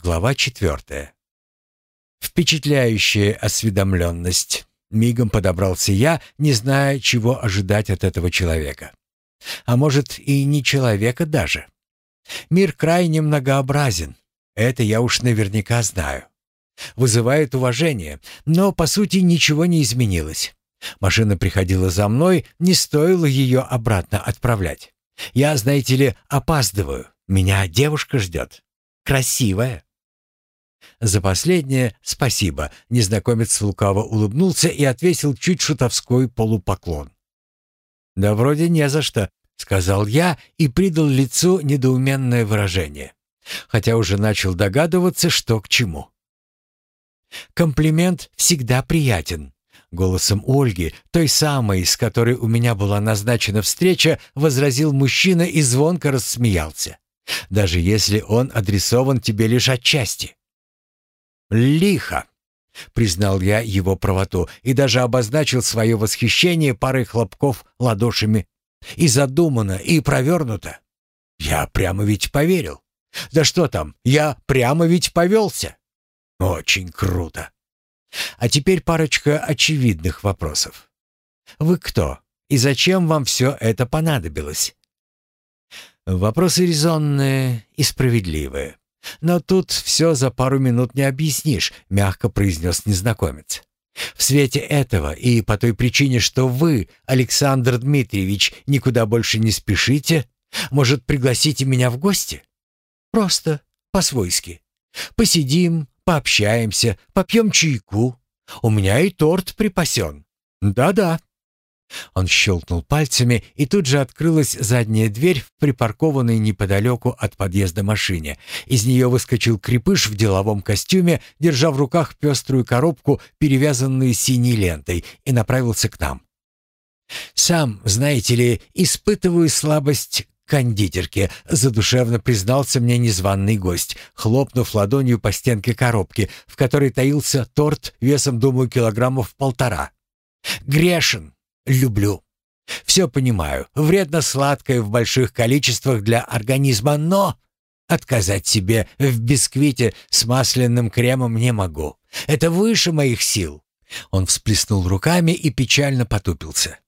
Глава четвертая. Впечатляющая осведомленность. Мигом подобрался я, не зная, чего ожидать от этого человека. А может, и не человека даже. Мир крайне многообразен. Это я уж наверняка знаю. Вызывает уважение, но, по сути, ничего не изменилось. Машина приходила за мной, не стоило ее обратно отправлять. Я, знаете ли, опаздываю. Меня девушка ждет. Красивая. За последнее спасибо. Незнакомец лукаво улыбнулся и отвесил чуть шутовской полупоклон. Да вроде не за что, сказал я и придал лицу недоуменное выражение, хотя уже начал догадываться, что к чему. Комплимент всегда приятен. Голосом Ольги, той самой, с которой у меня была назначена встреча, возразил мужчина и звонко рассмеялся. Даже если он адресован тебе лишь отчасти. «Лихо!» — признал я его правоту и даже обозначил свое восхищение парой хлопков ладошами. И задумано, и провернуто. Я прямо ведь поверил. Да что там, я прямо ведь повелся. Очень круто. А теперь парочка очевидных вопросов. Вы кто? И зачем вам все это понадобилось? Вопросы резонные и справедливые. Но тут все за пару минут не объяснишь, мягко произнес незнакомец. В свете этого и по той причине, что вы, Александр Дмитриевич, никуда больше не спешите, может, пригласите меня в гости? Просто, по-свойски. Посидим, пообщаемся, попьем чайку. У меня и торт припасен. Да-да. Он щелкнул пальцами, и тут же открылась задняя дверь в припаркованной неподалеку от подъезда машине. Из нее выскочил крепыш в деловом костюме, держа в руках пеструю коробку, перевязанную синей лентой, и направился к нам. «Сам, знаете ли, испытываю слабость кондитерке», — задушевно признался мне незваный гость, хлопнув ладонью по стенке коробки, в которой таился торт весом, думаю, килограммов полтора. «Грешен. Люблю. Все понимаю. Вредно сладкое в больших количествах для организма, но отказать себе в бисквите с масляным кремом не могу. Это выше моих сил». Он всплеснул руками и печально потупился.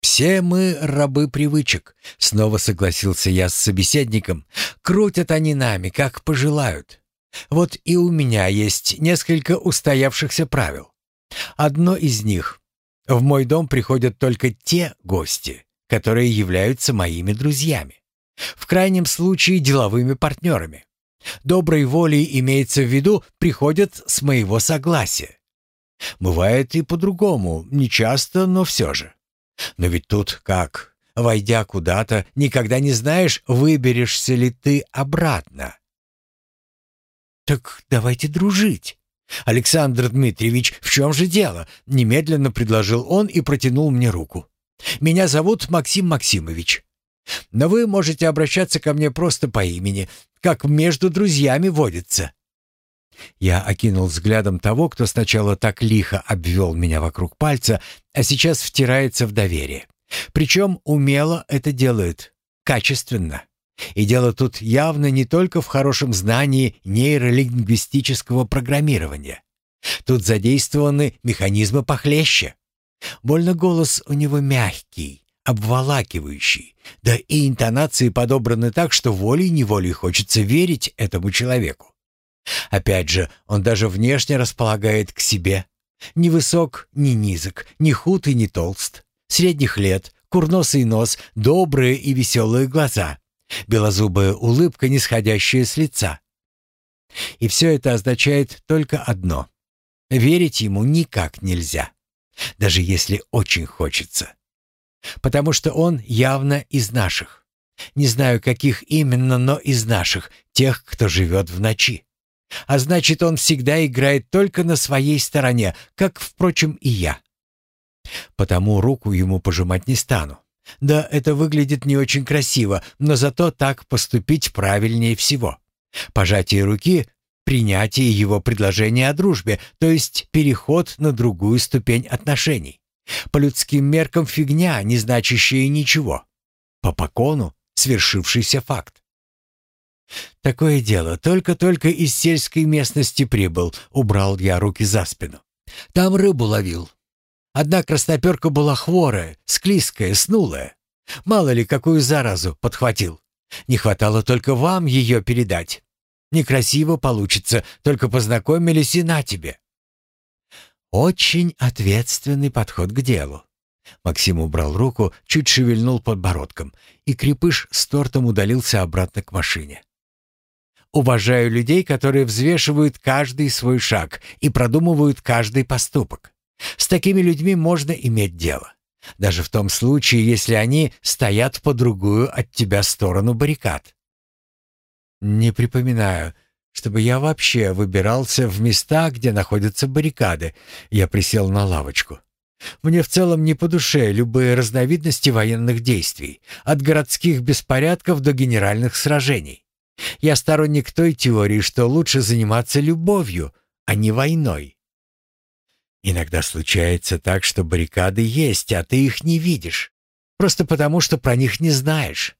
«Все мы рабы привычек», — снова согласился я с собеседником. «Крутят они нами, как пожелают. Вот и у меня есть несколько устоявшихся правил. Одно из них — в мой дом приходят только те гости, которые являются моими друзьями. В крайнем случае деловыми партнерами. Доброй волей имеется в виду приходят с моего согласия. Бывает и по-другому, нечасто, но все же. Но ведь тут как? Войдя куда-то, никогда не знаешь, выберешься ли ты обратно. Так давайте дружить. Александр Дмитриевич, в чем же дело? Немедленно предложил он и протянул мне руку. Меня зовут Максим Максимович. Но вы можете обращаться ко мне просто по имени, как между друзьями водится. Я окинул взглядом того, кто сначала так лихо обвел меня вокруг пальца, а сейчас втирается в доверие. Причем умело это делает, качественно. И дело тут явно не только в хорошем знании нейролингвистического программирования. Тут задействованы механизмы похлеще. Больно голос у него мягкий, обволакивающий, да и интонации подобраны так, что волей-неволей хочется верить этому человеку. Опять же, он даже внешне располагает к себе. Ни высок, ни низок, ни худ и ни толст. Средних лет, курносый нос, добрые и веселые глаза. Белозубая улыбка, нисходящая с лица. И все это означает только одно. Верить ему никак нельзя. Даже если очень хочется. Потому что он явно из наших. Не знаю, каких именно, но из наших, тех, кто живет в ночи. А значит, он всегда играет только на своей стороне, как, впрочем, и я. Потому руку ему пожимать не стану. Да, это выглядит не очень красиво, но зато так поступить правильнее всего. Пожатие руки — принятие его предложения о дружбе, то есть переход на другую ступень отношений. По людским меркам фигня, не значащая ничего. По покону — свершившийся факт. «Такое дело. Только-только из сельской местности прибыл», — убрал я руки за спину. «Там рыбу ловил. Одна красноперка была хворая, склизкая, снулая. Мало ли, какую заразу подхватил. Не хватало только вам ее передать. Некрасиво получится, только познакомились и на тебе». Очень ответственный подход к делу. Максим убрал руку, чуть шевельнул подбородком, и крепыш с тортом удалился обратно к машине. Уважаю людей, которые взвешивают каждый свой шаг и продумывают каждый поступок. С такими людьми можно иметь дело. Даже в том случае, если они стоят по другую от тебя сторону баррикад. Не припоминаю, чтобы я вообще выбирался в места, где находятся баррикады. Я присел на лавочку. Мне в целом не по душе любые разновидности военных действий, от городских беспорядков до генеральных сражений. Я сторонник той теории, что лучше заниматься любовью, а не войной. Иногда случается так, что баррикады есть, а ты их не видишь, просто потому что про них не знаешь.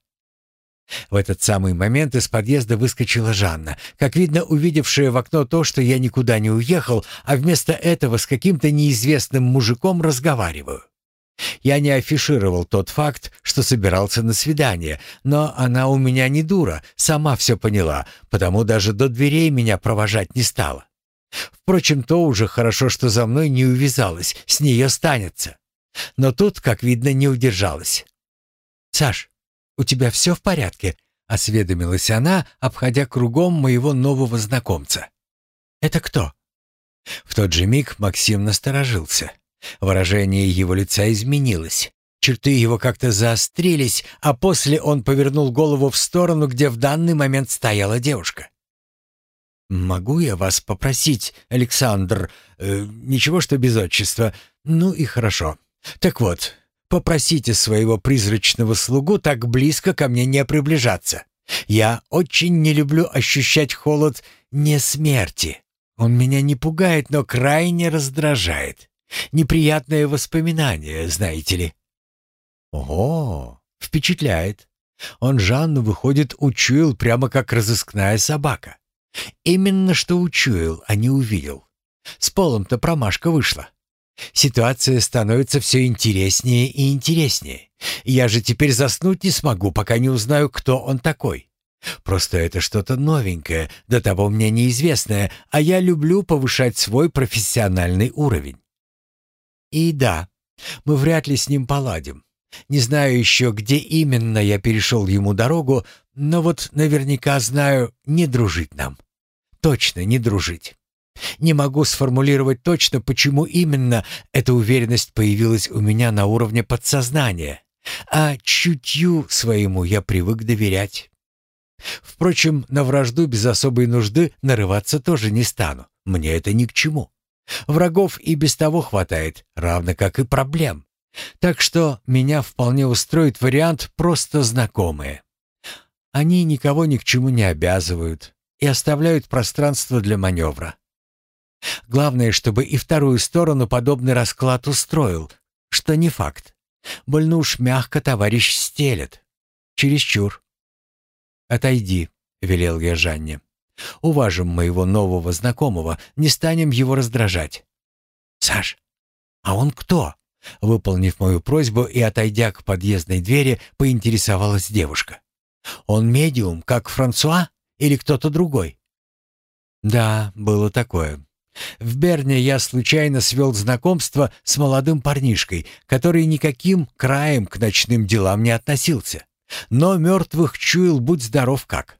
В этот самый момент из подъезда выскочила Жанна, как видно, увидевшая в окно то, что я никуда не уехал, а вместо этого с каким-то неизвестным мужиком разговариваю. Я не афишировал тот факт, что собирался на свидание, но она у меня не дура, сама все поняла, потому даже до дверей меня провожать не стала. Впрочем, то уже хорошо, что за мной не увязалась, с нее станется. Но тут, как видно, не удержалась. «Саш, у тебя все в порядке?» — осведомилась она, обходя кругом моего нового знакомца. «Это кто?» В тот же миг Максим насторожился. Выражение его лица изменилось. Черты его как-то заострились, а после он повернул голову в сторону, где в данный момент стояла девушка. «Могу я вас попросить, Александр? Э, ничего, что без отчества. Ну и хорошо. Так вот, попросите своего призрачного слугу так близко ко мне не приближаться. Я очень не люблю ощущать холод не смерти. Он меня не пугает, но крайне раздражает. Неприятное воспоминание, знаете ли». «Ого, впечатляет. Он Жанну, выходит, учуял прямо как разыскная собака. Именно что учуял, а не увидел. С полом-то промашка вышла. Ситуация становится все интереснее и интереснее. Я же теперь заснуть не смогу, пока не узнаю, кто он такой. Просто это что-то новенькое, до того мне неизвестное, а я люблю повышать свой профессиональный уровень. И да, мы вряд ли с ним поладим. Не знаю еще, где именно я перешел ему дорогу, но вот наверняка знаю, не дружить нам. Точно не дружить. Не могу сформулировать точно, почему именно эта уверенность появилась у меня на уровне подсознания, а чутью своему я привык доверять. Впрочем, на вражду без особой нужды нарываться тоже не стану. Мне это ни к чему. Врагов и без того хватает, равно как и проблем. Так что меня вполне устроит вариант просто знакомые. Они никого ни к чему не обязывают и оставляют пространство для маневра. Главное, чтобы и вторую сторону подобный расклад устроил, что не факт. Больно уж мягко товарищ стелет. Чересчур. «Отойди», — велел я Жанне. Уважим моего нового знакомого, не станем его раздражать. Саш, а он кто? Выполнив мою просьбу и отойдя к подъездной двери, поинтересовалась девушка. Он медиум, как Франсуа или кто-то другой? Да, было такое. В Берне я случайно свел знакомство с молодым парнишкой, который никаким краем к ночным делам не относился. Но мертвых чуял, будь здоров как.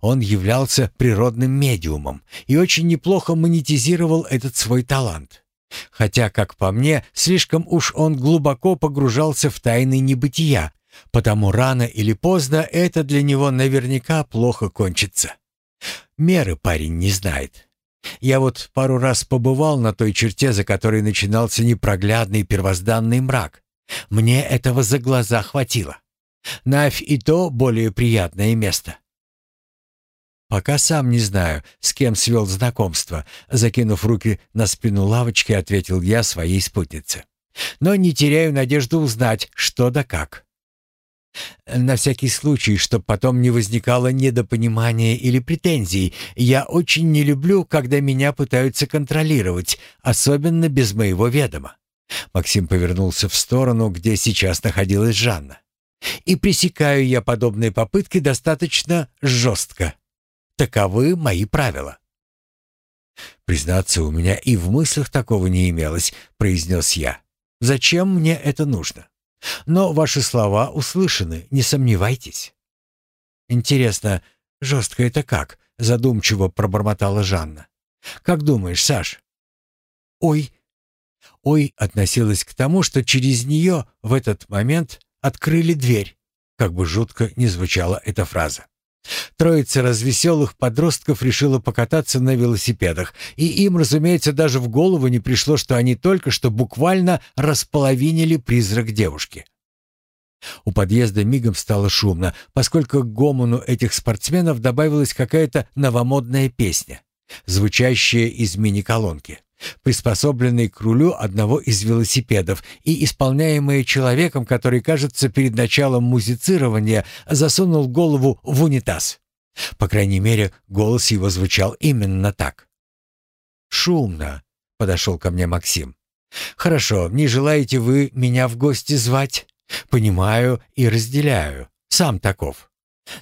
Он являлся природным медиумом и очень неплохо монетизировал этот свой талант. Хотя, как по мне, слишком уж он глубоко погружался в тайны небытия, потому рано или поздно это для него наверняка плохо кончится. Меры парень не знает. Я вот пару раз побывал на той черте, за которой начинался непроглядный первозданный мрак. Мне этого за глаза хватило. Навь и то более приятное место. «Пока сам не знаю, с кем свел знакомство», закинув руки на спину лавочки, ответил я своей спутнице. «Но не теряю надежду узнать, что да как». На всякий случай, чтобы потом не возникало недопонимания или претензий, я очень не люблю, когда меня пытаются контролировать, особенно без моего ведома. Максим повернулся в сторону, где сейчас находилась Жанна. И пресекаю я подобные попытки достаточно жестко. Таковы мои правила. «Признаться, у меня и в мыслях такого не имелось», — произнес я. «Зачем мне это нужно? Но ваши слова услышаны, не сомневайтесь». «Интересно, жестко это как?» — задумчиво пробормотала Жанна. «Как думаешь, Саш?» «Ой!» «Ой» относилась к тому, что через нее в этот момент открыли дверь, как бы жутко не звучала эта фраза. Троица развеселых подростков решила покататься на велосипедах, и им, разумеется, даже в голову не пришло, что они только что буквально располовинили призрак девушки. У подъезда мигом стало шумно, поскольку к гомону этих спортсменов добавилась какая-то новомодная песня, звучащая из мини-колонки приспособленный к рулю одного из велосипедов и исполняемый человеком, который, кажется, перед началом музицирования засунул голову в унитаз. По крайней мере, голос его звучал именно так. «Шумно», — подошел ко мне Максим. «Хорошо, не желаете вы меня в гости звать? Понимаю и разделяю. Сам таков.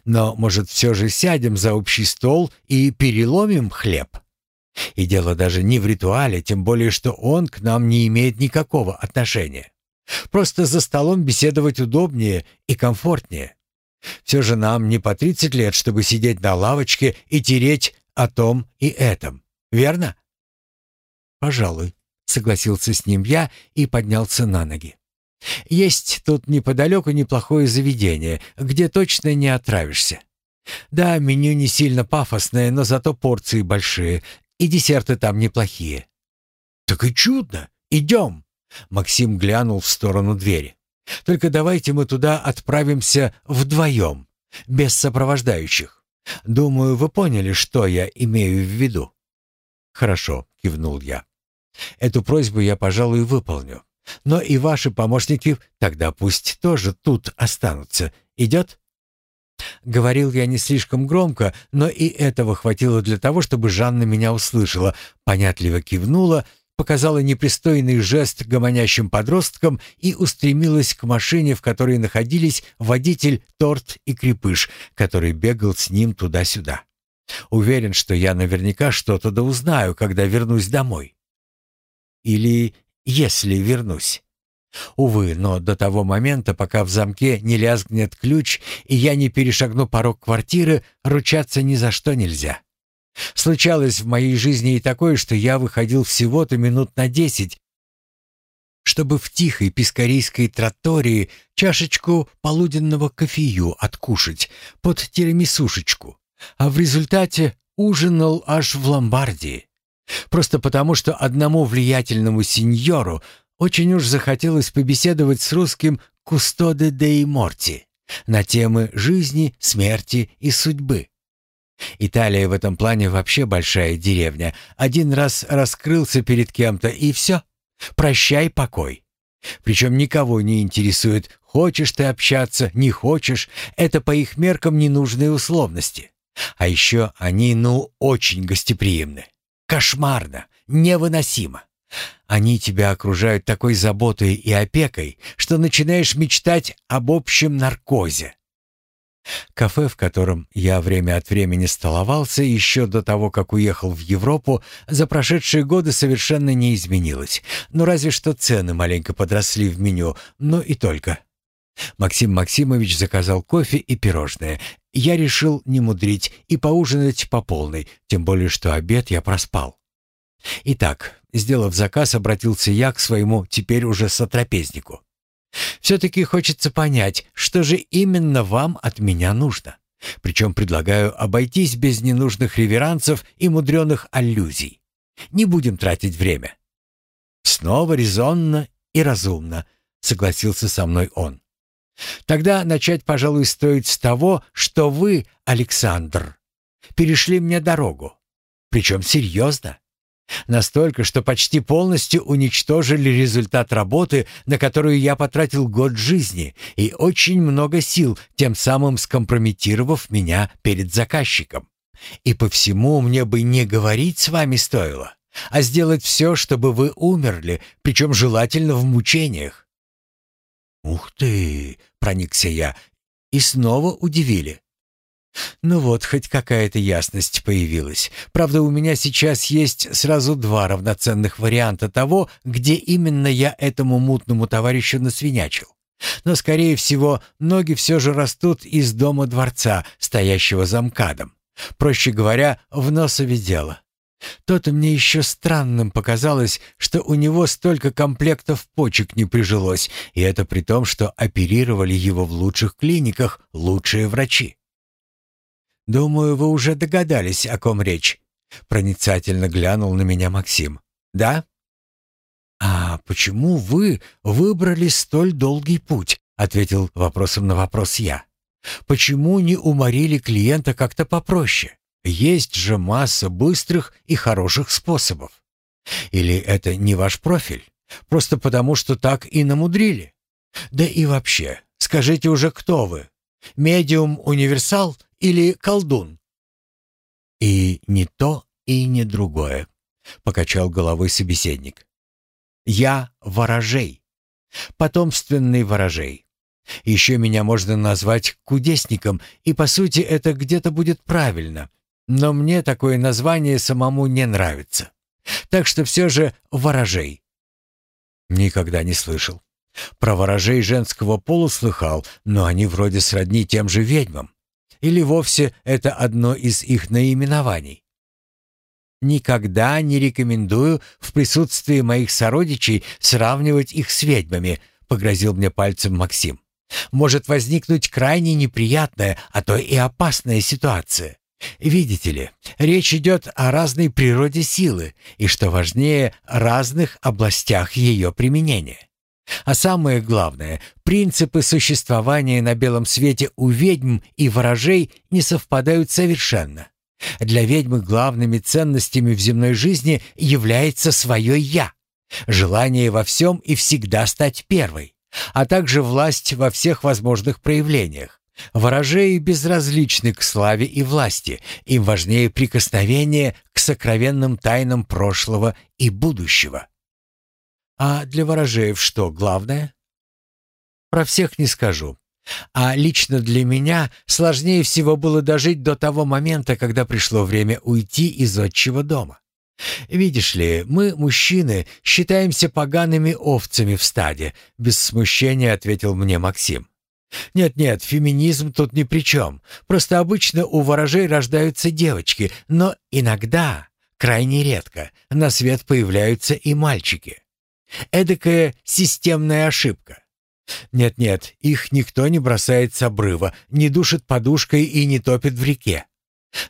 Но, может, все же сядем за общий стол и переломим хлеб?» И дело даже не в ритуале, тем более что он к нам не имеет никакого отношения. Просто за столом беседовать удобнее и комфортнее. Все же нам не по 30 лет, чтобы сидеть на лавочке и тереть о том и этом. Верно? Пожалуй, согласился с ним я и поднялся на ноги. Есть тут неподалеку неплохое заведение, где точно не отравишься. Да, меню не сильно пафосное, но зато порции большие, и десерты там неплохие». «Так и чудно! Идем!» Максим глянул в сторону двери. «Только давайте мы туда отправимся вдвоем, без сопровождающих. Думаю, вы поняли, что я имею в виду». «Хорошо», — кивнул я. «Эту просьбу я, пожалуй, выполню. Но и ваши помощники тогда пусть тоже тут останутся. Идет?» Говорил я не слишком громко, но и этого хватило для того, чтобы Жанна меня услышала, понятливо кивнула, показала непристойный жест гомонящим подросткам и устремилась к машине, в которой находились водитель, торт и крепыш, который бегал с ним туда-сюда. Уверен, что я наверняка что-то да когда вернусь домой. Или если вернусь. Увы, но до того момента, пока в замке не лязгнет ключ и я не перешагну порог квартиры, ручаться ни за что нельзя. Случалось в моей жизни и такое, что я выходил всего-то минут на десять, чтобы в тихой пискарийской тротории чашечку полуденного кофею откушать под тирамисушечку, а в результате ужинал аж в ломбардии. Просто потому, что одному влиятельному сеньору очень уж захотелось побеседовать с русским Кустоде де Морти на темы жизни, смерти и судьбы. Италия в этом плане вообще большая деревня. Один раз раскрылся перед кем-то, и все. Прощай покой. Причем никого не интересует, хочешь ты общаться, не хочешь. Это по их меркам ненужные условности. А еще они, ну, очень гостеприимны. Кошмарно, невыносимо. Они тебя окружают такой заботой и опекой, что начинаешь мечтать об общем наркозе. Кафе, в котором я время от времени столовался еще до того, как уехал в Европу, за прошедшие годы совершенно не изменилось. Ну, разве что цены маленько подросли в меню, но и только. Максим Максимович заказал кофе и пирожное. Я решил не мудрить и поужинать по полной, тем более что обед я проспал. Итак, сделав заказ, обратился я к своему теперь уже сотрапезнику. «Все-таки хочется понять, что же именно вам от меня нужно. Причем предлагаю обойтись без ненужных реверансов и мудреных аллюзий. Не будем тратить время». «Снова резонно и разумно», — согласился со мной он. «Тогда начать, пожалуй, стоит с того, что вы, Александр, перешли мне дорогу. Причем серьезно. Настолько, что почти полностью уничтожили результат работы, на которую я потратил год жизни и очень много сил, тем самым скомпрометировав меня перед заказчиком. И по всему мне бы не говорить с вами стоило, а сделать все, чтобы вы умерли, причем желательно в мучениях. «Ух ты!» — проникся я. И снова удивили. Ну вот, хоть какая-то ясность появилась. Правда, у меня сейчас есть сразу два равноценных варианта того, где именно я этому мутному товарищу насвинячил. Но, скорее всего, ноги все же растут из дома дворца, стоящего за МКАДом. Проще говоря, в носове дело. То-то мне еще странным показалось, что у него столько комплектов почек не прижилось, и это при том, что оперировали его в лучших клиниках лучшие врачи. «Думаю, вы уже догадались, о ком речь», — проницательно глянул на меня Максим. «Да?» «А почему вы выбрали столь долгий путь?» — ответил вопросом на вопрос я. «Почему не уморили клиента как-то попроще? Есть же масса быстрых и хороших способов. Или это не ваш профиль? Просто потому, что так и намудрили? Да и вообще, скажите уже, кто вы? Медиум-универсал или колдун?» «И не то, и не другое», — покачал головой собеседник. «Я ворожей, потомственный ворожей. Еще меня можно назвать кудесником, и, по сути, это где-то будет правильно, но мне такое название самому не нравится. Так что все же ворожей». «Никогда не слышал. Про ворожей женского пола слыхал, но они вроде сродни тем же ведьмам. Или вовсе это одно из их наименований? Никогда не рекомендую в присутствии моих сородичей сравнивать их с ведьмами, погрозил мне пальцем Максим. Может возникнуть крайне неприятная, а то и опасная ситуация. Видите ли, речь идет о разной природе силы и, что важнее, разных областях ее применения. А самое главное, принципы существования на белом свете у ведьм и ворожей не совпадают совершенно. Для ведьмы главными ценностями в земной жизни является свое «я», желание во всем и всегда стать первой, а также власть во всех возможных проявлениях. Ворожеи безразличны к славе и власти, им важнее прикосновение к сокровенным тайнам прошлого и будущего. А для ворожеев что главное? Про всех не скажу. А лично для меня сложнее всего было дожить до того момента, когда пришло время уйти из отчего дома. Видишь ли, мы, мужчины, считаемся погаными овцами в стаде, без смущения ответил мне Максим. Нет-нет, феминизм тут ни при чем. Просто обычно у ворожей рождаются девочки, но иногда, крайне редко, на свет появляются и мальчики. Эдакая системная ошибка. Нет-нет, их никто не бросает с обрыва, не душит подушкой и не топит в реке.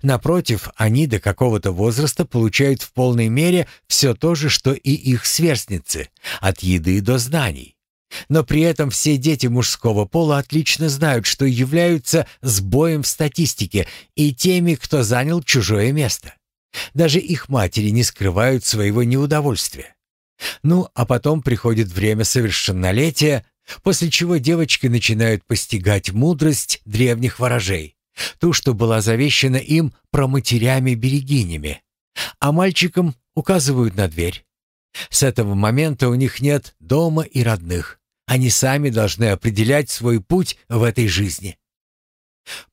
Напротив, они до какого-то возраста получают в полной мере все то же, что и их сверстницы, от еды до знаний. Но при этом все дети мужского пола отлично знают, что являются сбоем в статистике и теми, кто занял чужое место. Даже их матери не скрывают своего неудовольствия. Ну, а потом приходит время совершеннолетия, после чего девочки начинают постигать мудрость древних ворожей, ту, что была завещана им про матерями-берегинями, а мальчикам указывают на дверь. С этого момента у них нет дома и родных. Они сами должны определять свой путь в этой жизни.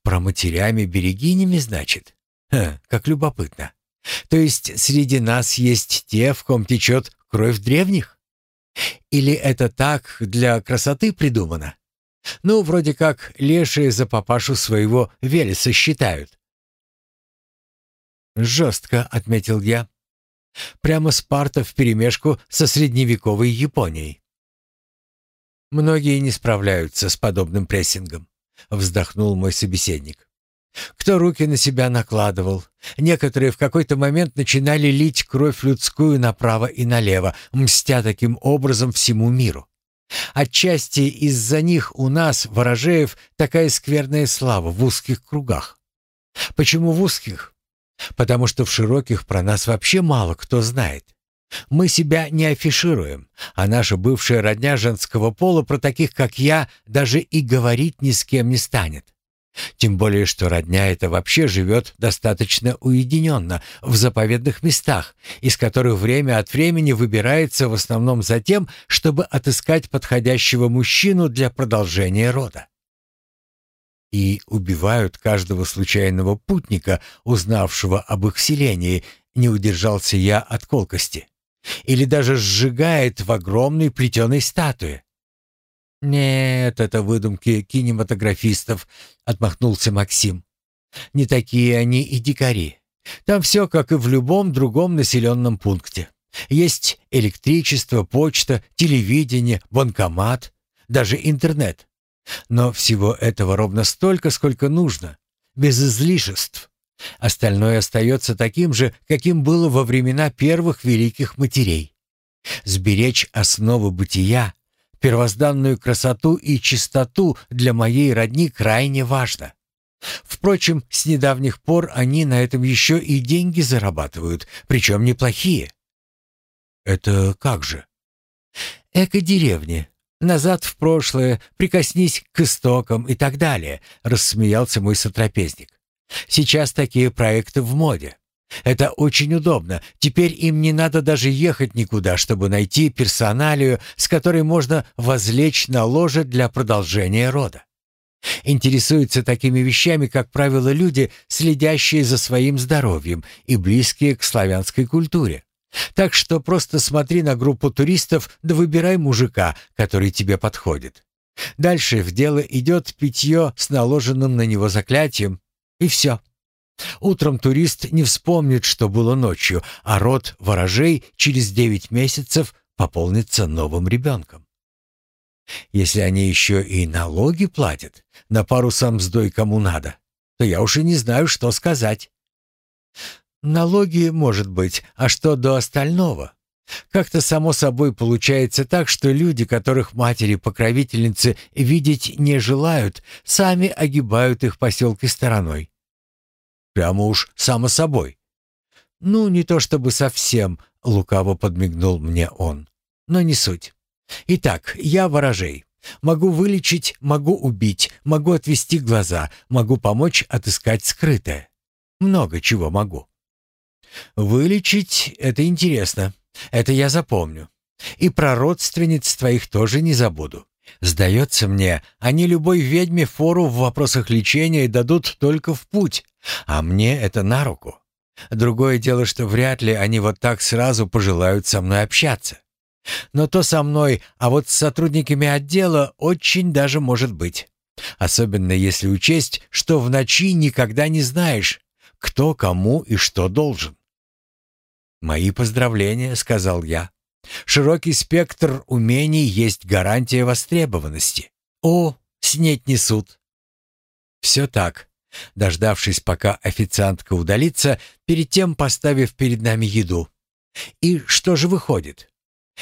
Про матерями-берегинями, значит? Ха, как любопытно. То есть среди нас есть те, в ком течет Кровь древних? Или это так для красоты придумано? Ну, вроде как лешие за папашу своего Велеса считают. «Жестко», — отметил я. «Прямо Спарта вперемешку со средневековой Японией». «Многие не справляются с подобным прессингом», — вздохнул мой собеседник. Кто руки на себя накладывал. Некоторые в какой-то момент начинали лить кровь людскую направо и налево, мстя таким образом всему миру. Отчасти из-за них у нас, ворожеев, такая скверная слава в узких кругах. Почему в узких? Потому что в широких про нас вообще мало кто знает. Мы себя не афишируем, а наша бывшая родня женского пола про таких, как я, даже и говорить ни с кем не станет. Тем более, что родня эта вообще живет достаточно уединенно, в заповедных местах, из которых время от времени выбирается в основном за тем, чтобы отыскать подходящего мужчину для продолжения рода. И убивают каждого случайного путника, узнавшего об их селении, не удержался я от колкости. Или даже сжигает в огромной плетеной статуе. «Нет, это выдумки кинематографистов», — отмахнулся Максим. «Не такие они и дикари. Там все, как и в любом другом населенном пункте. Есть электричество, почта, телевидение, банкомат, даже интернет. Но всего этого ровно столько, сколько нужно, без излишеств. Остальное остается таким же, каким было во времена первых великих матерей. Сберечь основы бытия Первозданную красоту и чистоту для моей родни крайне важно. Впрочем, с недавних пор они на этом еще и деньги зарабатывают, причем неплохие. Это как же? Эко-деревни. Назад в прошлое, прикоснись к истокам и так далее, рассмеялся мой сотрапезник. Сейчас такие проекты в моде. Это очень удобно. Теперь им не надо даже ехать никуда, чтобы найти персоналию, с которой можно возлечь на ложе для продолжения рода. Интересуются такими вещами, как правило, люди, следящие за своим здоровьем и близкие к славянской культуре. Так что просто смотри на группу туристов да выбирай мужика, который тебе подходит. Дальше в дело идет питье с наложенным на него заклятием, и все. Утром турист не вспомнит, что было ночью, а род ворожей через девять месяцев пополнится новым ребенком. Если они еще и налоги платят, на пару сам сдой кому надо, то я уж и не знаю, что сказать. Налоги, может быть, а что до остального? Как-то само собой получается так, что люди, которых матери-покровительницы видеть не желают, сами огибают их поселки стороной. Прямо уж само собой. Ну, не то чтобы совсем, лукаво подмигнул мне он. Но не суть. Итак, я ворожей. Могу вылечить, могу убить, могу отвести глаза, могу помочь отыскать скрытое. Много чего могу. Вылечить — это интересно. Это я запомню. И про родственниц твоих тоже не забуду. Сдается мне, они любой ведьме фору в вопросах лечения дадут только в путь, а мне это на руку. Другое дело, что вряд ли они вот так сразу пожелают со мной общаться. Но то со мной, а вот с сотрудниками отдела очень даже может быть. Особенно если учесть, что в ночи никогда не знаешь, кто кому и что должен. «Мои поздравления», — сказал я. «Широкий спектр умений есть гарантия востребованности. О, снеть несут». «Все так. Дождавшись, пока официантка удалится, перед тем поставив перед нами еду. И что же выходит?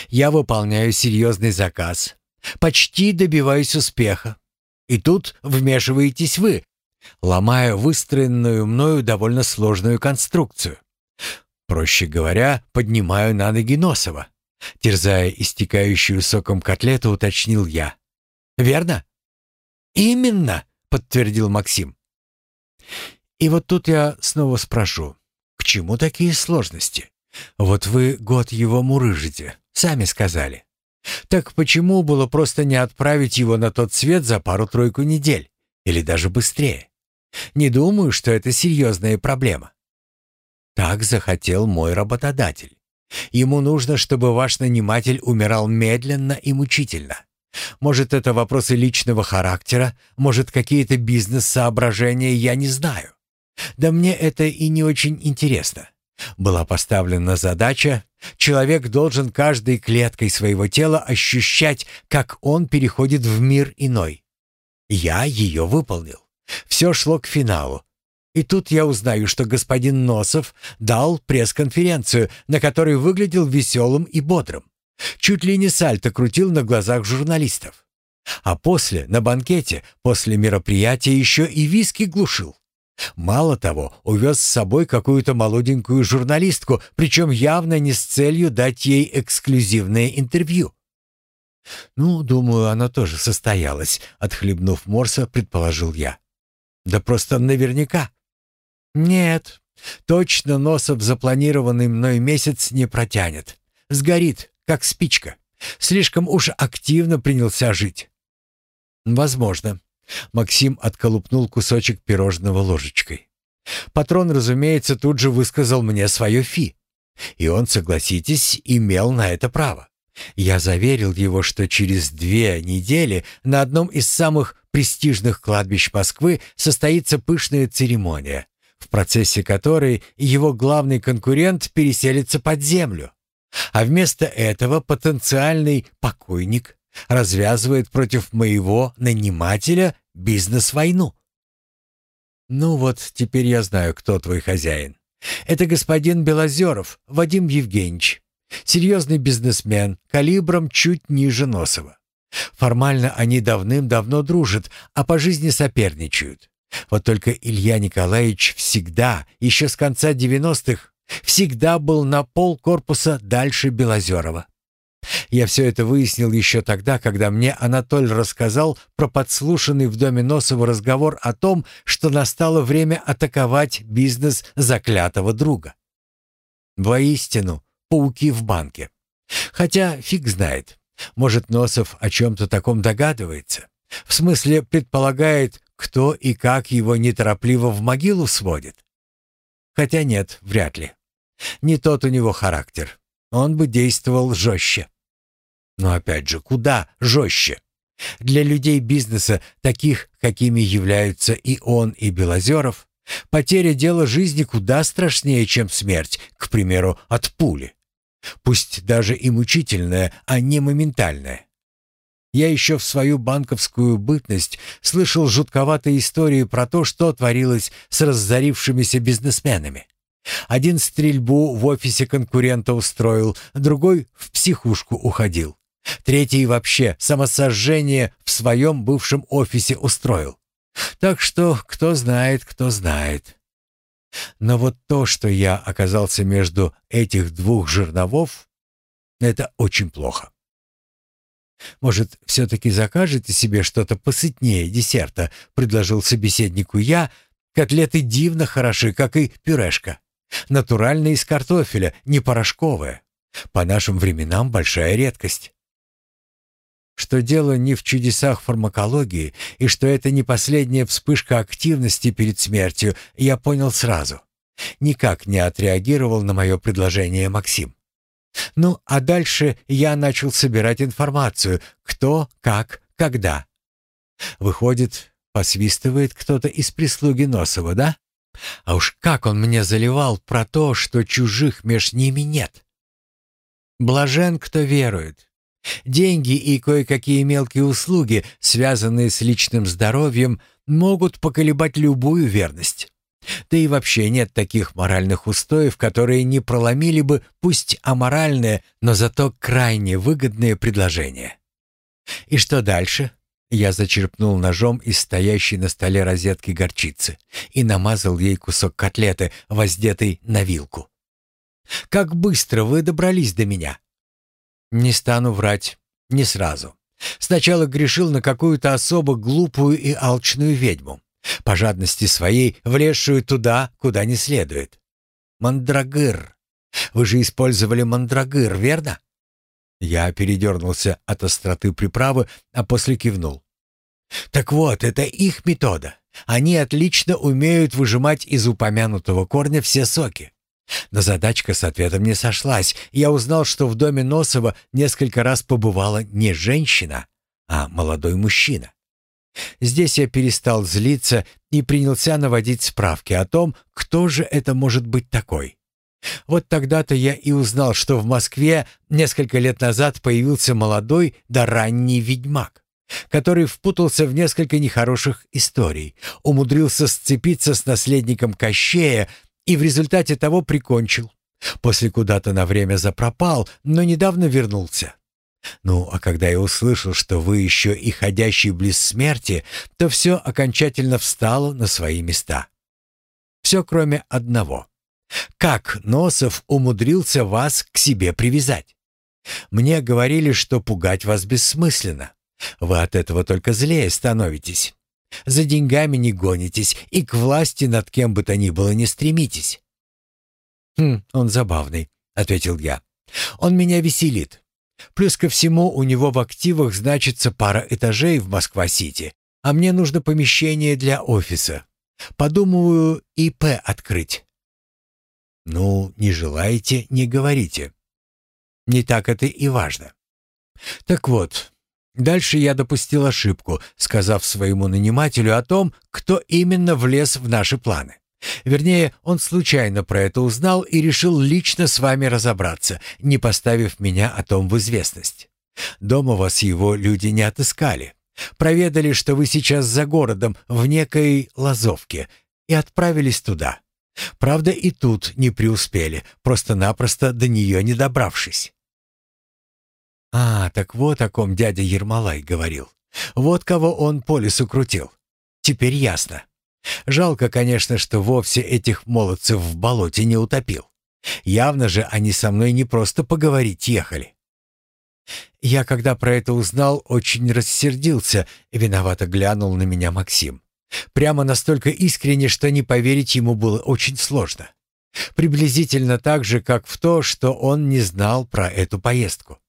Я выполняю серьезный заказ, почти добиваюсь успеха. И тут вмешиваетесь вы, ломая выстроенную мною довольно сложную конструкцию. Проще говоря, поднимаю на ноги Носова. Терзая истекающую соком котлету, уточнил я. «Верно?» «Именно», — подтвердил Максим. И вот тут я снова спрошу, к чему такие сложности? Вот вы год его мурыжите, сами сказали. Так почему было просто не отправить его на тот свет за пару-тройку недель? Или даже быстрее? Не думаю, что это серьезная проблема. Так захотел мой работодатель. Ему нужно, чтобы ваш наниматель умирал медленно и мучительно. Может, это вопросы личного характера, может, какие-то бизнес-соображения, я не знаю. Да мне это и не очень интересно. Была поставлена задача, человек должен каждой клеткой своего тела ощущать, как он переходит в мир иной. Я ее выполнил. Все шло к финалу. И тут я узнаю, что господин Носов дал пресс-конференцию, на которой выглядел веселым и бодрым. Чуть ли не сальто крутил на глазах журналистов. А после, на банкете, после мероприятия еще и виски глушил. Мало того, увез с собой какую-то молоденькую журналистку, причем явно не с целью дать ей эксклюзивное интервью. «Ну, думаю, оно тоже состоялось», — отхлебнув морса, предположил я. «Да просто наверняка». «Нет, точно Носов запланированный мной месяц не протянет. Сгорит, как спичка. Слишком уж активно принялся жить». «Возможно». Максим отколупнул кусочек пирожного ложечкой. Патрон, разумеется, тут же высказал мне свое фи. И он, согласитесь, имел на это право. Я заверил его, что через две недели на одном из самых престижных кладбищ Москвы состоится пышная церемония, процессе которой его главный конкурент переселится под землю. А вместо этого потенциальный покойник развязывает против моего нанимателя бизнес-войну. «Ну вот, теперь я знаю, кто твой хозяин. Это господин Белозеров, Вадим Евгеньевич. Серьезный бизнесмен, калибром чуть ниже Носова. Формально они давным-давно дружат, а по жизни соперничают. Вот только Илья Николаевич всегда, еще с конца 90-х, всегда был на пол корпуса дальше Белозерова. Я все это выяснил еще тогда, когда мне Анатоль рассказал про подслушанный в доме Носова разговор о том, что настало время атаковать бизнес заклятого друга. Воистину, пауки в банке. Хотя фиг знает. Может, Носов о чем-то таком догадывается. В смысле, предполагает, кто и как его неторопливо в могилу сводит. Хотя нет, вряд ли. Не тот у него характер. Он бы действовал жестче. Но опять же, куда жестче? Для людей бизнеса, таких, какими являются и он, и Белозеров, потеря дела жизни куда страшнее, чем смерть, к примеру, от пули. Пусть даже и мучительная, а не моментальная. Я еще в свою банковскую бытность слышал жутковатые истории про то, что творилось с разорившимися бизнесменами. Один стрельбу в офисе конкурента устроил, другой в психушку уходил. Третий вообще самосожжение в своем бывшем офисе устроил. Так что кто знает, кто знает. Но вот то, что я оказался между этих двух жерновов, это очень плохо. «Может, все-таки закажете себе что-то посытнее десерта?» — предложил собеседнику я. «Котлеты дивно хороши, как и пюрешка. Натуральные из картофеля, не порошковые. По нашим временам большая редкость». Что дело не в чудесах фармакологии и что это не последняя вспышка активности перед смертью, я понял сразу. Никак не отреагировал на мое предложение Максим. Ну, а дальше я начал собирать информацию, кто, как, когда. Выходит, посвистывает кто-то из прислуги Носова, да? А уж как он мне заливал про то, что чужих меж ними нет. Блажен, кто верует. Деньги и кое-какие мелкие услуги, связанные с личным здоровьем, могут поколебать любую верность. Да и вообще нет таких моральных устоев, которые не проломили бы пусть аморальное, но зато крайне выгодное предложение. И что дальше? Я зачерпнул ножом из стоящей на столе розетки горчицы и намазал ей кусок котлеты, воздетый на вилку. «Как быстро вы добрались до меня!» Не стану врать, не сразу. Сначала грешил на какую-то особо глупую и алчную ведьму, по жадности своей влезшую туда, куда не следует. Мандрагыр. Вы же использовали мандрагыр, верно? Я передернулся от остроты приправы, а после кивнул. Так вот, это их метода. Они отлично умеют выжимать из упомянутого корня все соки. Но задачка с ответом не сошлась. Я узнал, что в доме Носова несколько раз побывала не женщина, а молодой мужчина. Здесь я перестал злиться и принялся наводить справки о том, кто же это может быть такой. Вот тогда-то я и узнал, что в Москве несколько лет назад появился молодой да ранний ведьмак, который впутался в несколько нехороших историй, умудрился сцепиться с наследником Кощея, и в результате того прикончил. После куда-то на время запропал, но недавно вернулся. Ну, а когда я услышал, что вы еще и ходящий близ смерти, то все окончательно встало на свои места. Все кроме одного. Как Носов умудрился вас к себе привязать? Мне говорили, что пугать вас бессмысленно. Вы от этого только злее становитесь. За деньгами не гонитесь и к власти над кем бы то ни было не стремитесь. «Хм, он забавный», — ответил я. «Он меня веселит. Плюс ко всему у него в активах значится пара этажей в Москва-Сити, а мне нужно помещение для офиса. Подумываю ИП открыть». «Ну, не желаете, не говорите. Не так это и важно. Так вот, дальше я допустил ошибку, сказав своему нанимателю о том, кто именно влез в наши планы. Вернее, он случайно про это узнал и решил лично с вами разобраться, не поставив меня о том в известность. Дома вас его люди не отыскали. Проведали, что вы сейчас за городом в некой Лазовке, и отправились туда. Правда, и тут не преуспели, просто-напросто до нее не добравшись. А, так вот о ком дядя Ермолай говорил. Вот кого он по лесу крутил. Теперь ясно. Жалко, конечно, что вовсе этих молодцев в болоте не утопил. Явно же они со мной не просто поговорить ехали. Я, когда про это узнал, очень рассердился, виновато глянул на меня Максим. Прямо настолько искренне, что не поверить ему было очень сложно. Приблизительно так же, как в то, что он не знал про эту поездку.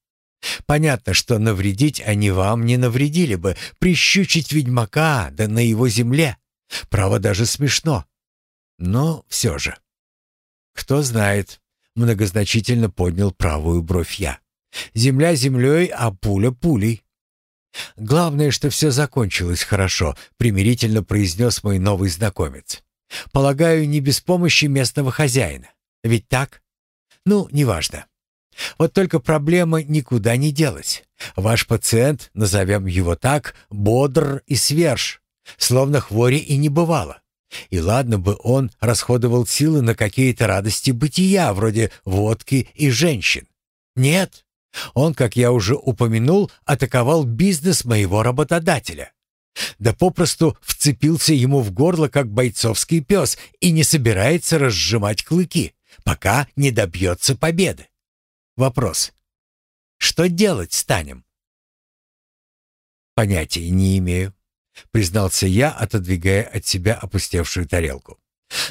Понятно, что навредить они вам не навредили бы, прищучить ведьмака, да на его земле. Право даже смешно. Но все же. Кто знает, многозначительно поднял правую бровь я. Земля землей, а пуля пулей. Главное, что все закончилось хорошо, примирительно произнес мой новый знакомец. Полагаю, не без помощи местного хозяина. Ведь так? Ну, неважно. Вот только проблема никуда не делась. Ваш пациент, назовем его так, бодр и сверж. Словно хвори и не бывало. И ладно бы он расходовал силы на какие-то радости бытия, вроде водки и женщин. Нет, он, как я уже упомянул, атаковал бизнес моего работодателя. Да попросту вцепился ему в горло, как бойцовский пес, и не собирается разжимать клыки, пока не добьется победы. Вопрос. Что делать станем? Понятия не имею признался я, отодвигая от себя опустевшую тарелку.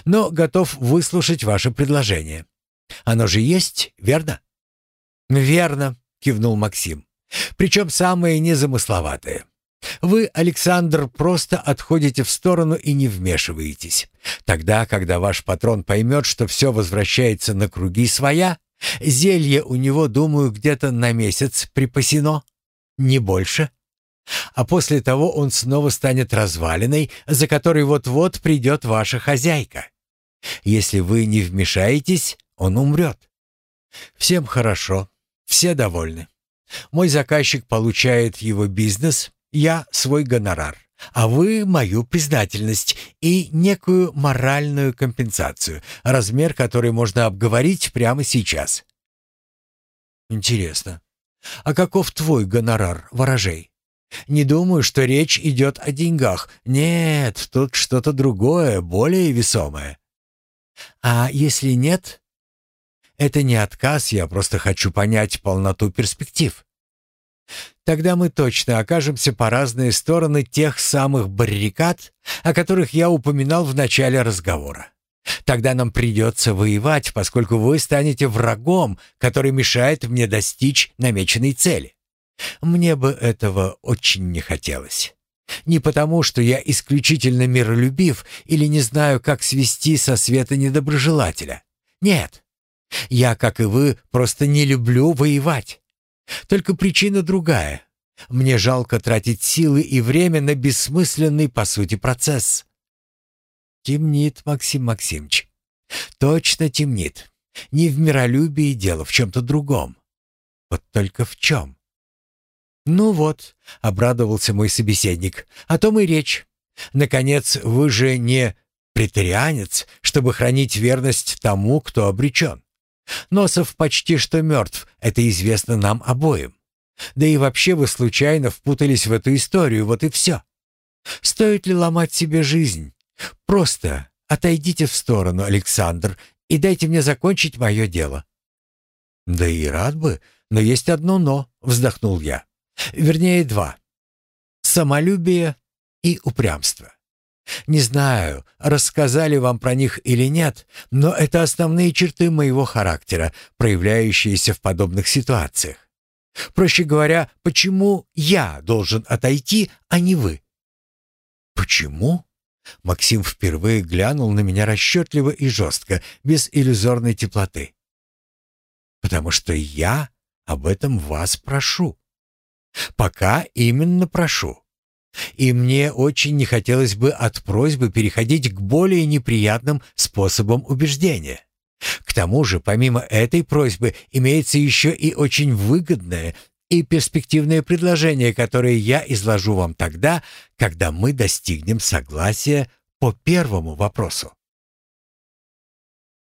Но готов выслушать ваше предложение. Оно же есть, верно? Верно, кивнул Максим. Причем самое незамысловатое. Вы, Александр, просто отходите в сторону и не вмешиваетесь. Тогда, когда ваш патрон поймет, что все возвращается на круги своя, зелье у него, думаю, где-то на месяц припасено. Не больше. А после того он снова станет развалиной, за которой вот-вот придет ваша хозяйка. Если вы не вмешаетесь, он умрет. Всем хорошо, все довольны. Мой заказчик получает его бизнес, я свой гонорар, а вы мою признательность и некую моральную компенсацию, размер которой можно обговорить прямо сейчас. Интересно, а каков твой гонорар, ворожей? Не думаю, что речь идет о деньгах. Нет, тут что-то другое, более весомое. А если нет? Это не отказ, я просто хочу понять полноту перспектив. Тогда мы точно окажемся по разные стороны тех самых баррикад, о которых я упоминал в начале разговора. Тогда нам придется воевать, поскольку вы станете врагом, который мешает мне достичь намеченной цели. Мне бы этого очень не хотелось. Не потому, что я исключительно миролюбив или не знаю, как свести со света недоброжелателя. Нет. Я, как и вы, просто не люблю воевать. Только причина другая. Мне жалко тратить силы и время на бессмысленный, по сути, процесс. Темнит, Максим Максимович. Точно темнит. Не в миролюбии дело, в чем-то другом. Вот только в чем? «Ну вот», — обрадовался мой собеседник, — «о том и речь. Наконец, вы же не претарианец, чтобы хранить верность тому, кто обречен. Носов почти что мертв, это известно нам обоим. Да и вообще вы случайно впутались в эту историю, вот и все. Стоит ли ломать себе жизнь? Просто отойдите в сторону, Александр, и дайте мне закончить мое дело». «Да и рад бы, но есть одно «но», — вздохнул я. Вернее, два. Самолюбие и упрямство. Не знаю, рассказали вам про них или нет, но это основные черты моего характера, проявляющиеся в подобных ситуациях. Проще говоря, почему я должен отойти, а не вы? Почему? Максим впервые глянул на меня расчетливо и жестко, без иллюзорной теплоты. Потому что я об этом вас прошу. Пока именно прошу. И мне очень не хотелось бы от просьбы переходить к более неприятным способам убеждения. К тому же, помимо этой просьбы, имеется еще и очень выгодное и перспективное предложение, которое я изложу вам тогда, когда мы достигнем согласия по первому вопросу.